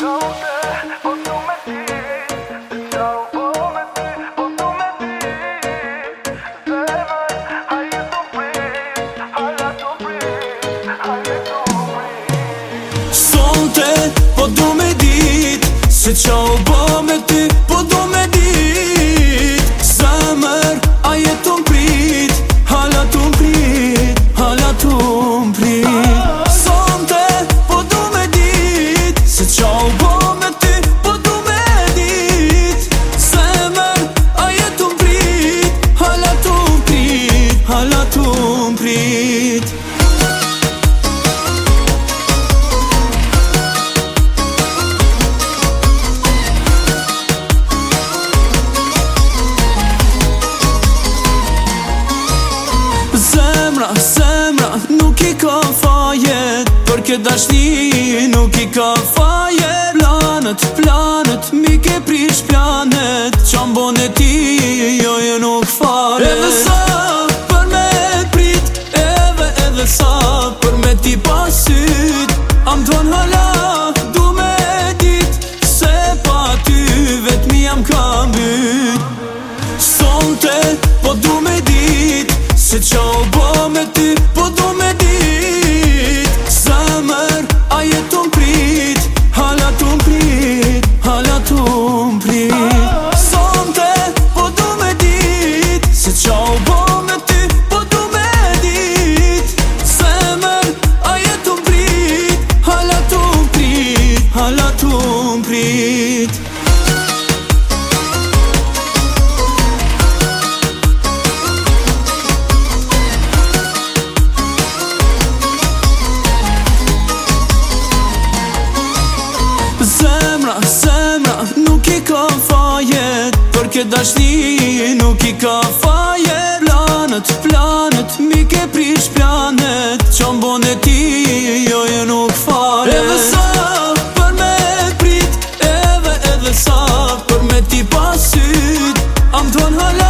go. hala të prit Zemra, zemra, nuk i ka fajet Për këtë dashni, nuk i ka fajet Planet, planet, mi ke prish planet Qa mbon e ti, jo jo nuk fare Edhe sa ti pasyt Am të hala Du me dit Se pa ty vetë mi jam kamyt Son Sonte Po du me dit Se qa bo sena, sena Nuk i ka fajet Për këtë dashni Nuk i ka fajet Planet, planet Mi ke prish planet Qon bon e ti Jo e nuk fare Edhe sa Për me prit Edhe edhe sa Për me ti pasit Am të në halat